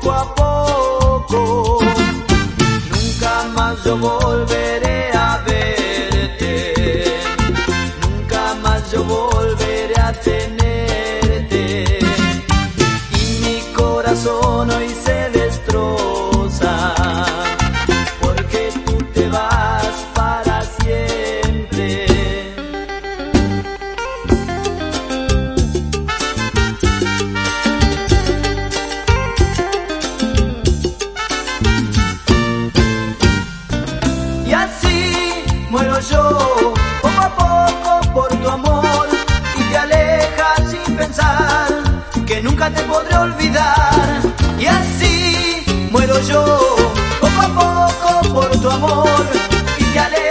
poco a poco. Yo, poco a poco por tu amor, y te alejas sin pensar que nunca te podré olvidar. Y así muero yo, poco a poco por tu amor, y te alejas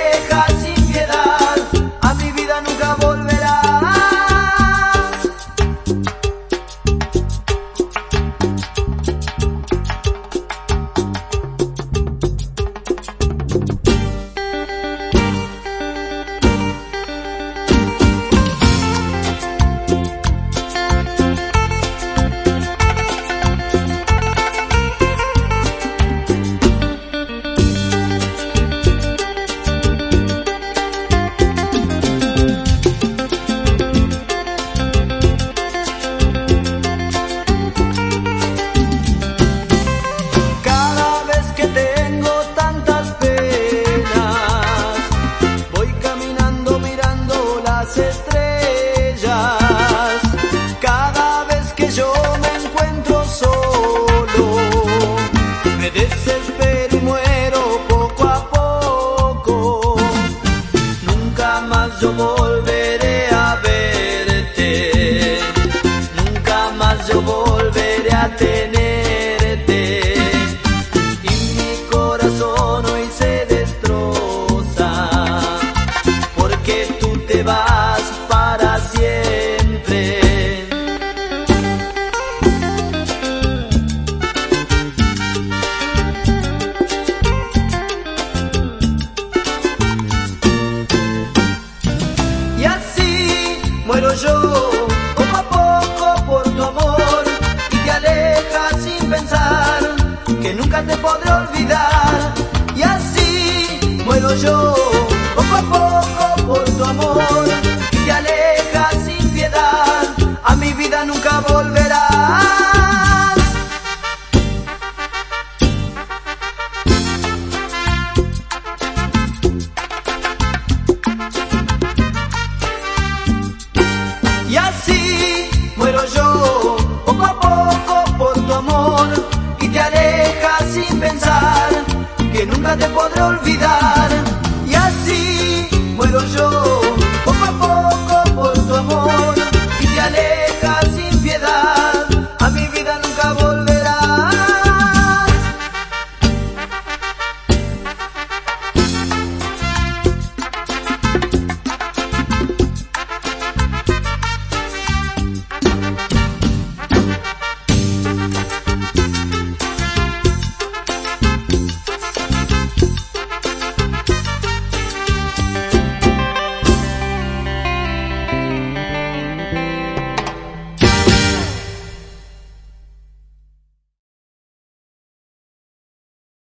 yo volveré a tenerte. Y mi corazón hoy se destroza, porque tú te vas para siempre. Y así muero yo, nunca te podré olvidar. Y así muero yo, poco a poco por tu amor, te podré olvidar.